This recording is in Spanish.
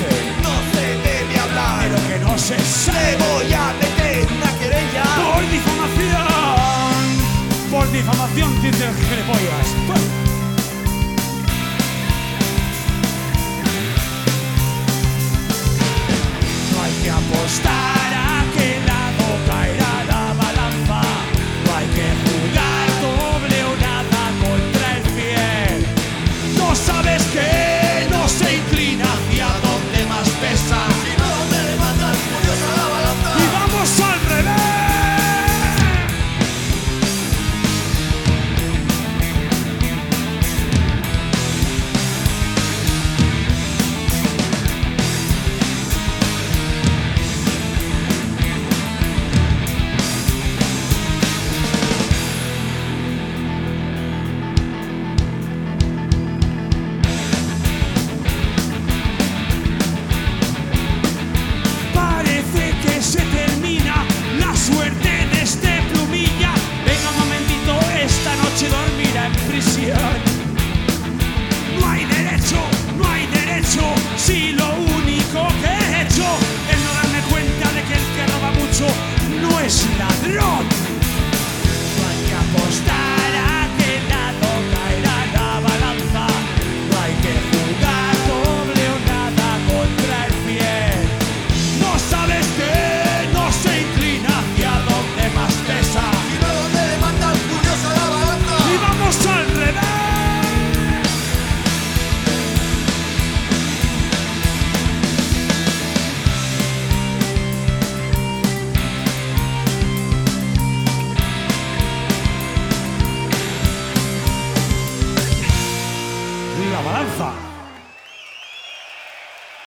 dice, no se debe hablar Pero que no se sabe. voy a meter una querella por difamación. Por difamación, dice el gilipollas. Al. La balanza.